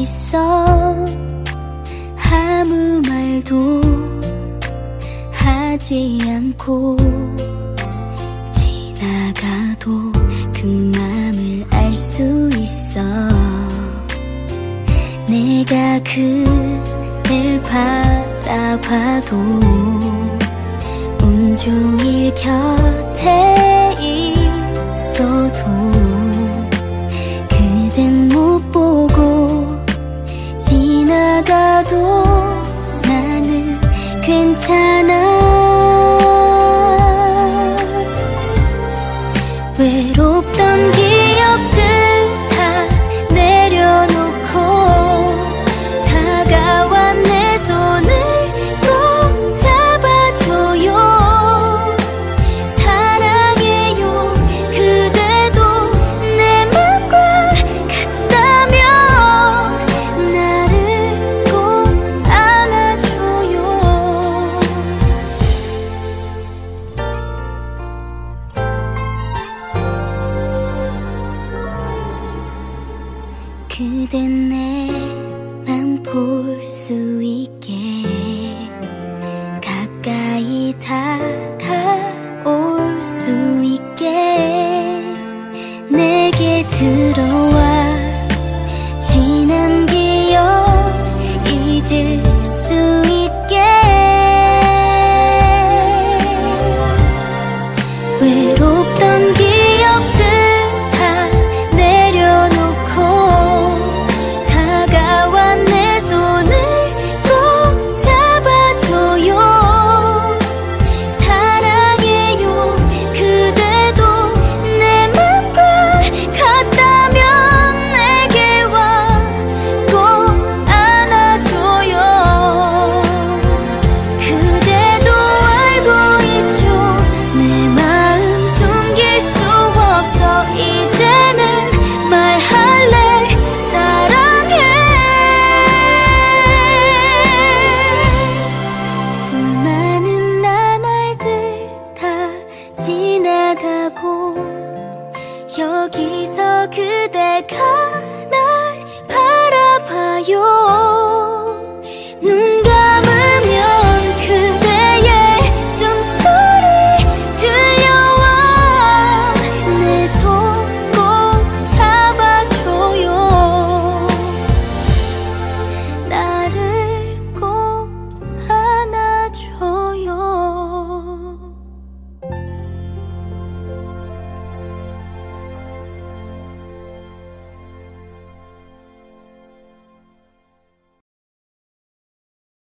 있어. 아무 말도 하지 않고 지나가도 그 맘을 알 수 있어. 내가 그댈 바라봐도 온종일 곁에 있어도 괜찮아. 외롭던 모든 내 맘 볼 수 있게. 지나가고 여기서 그대가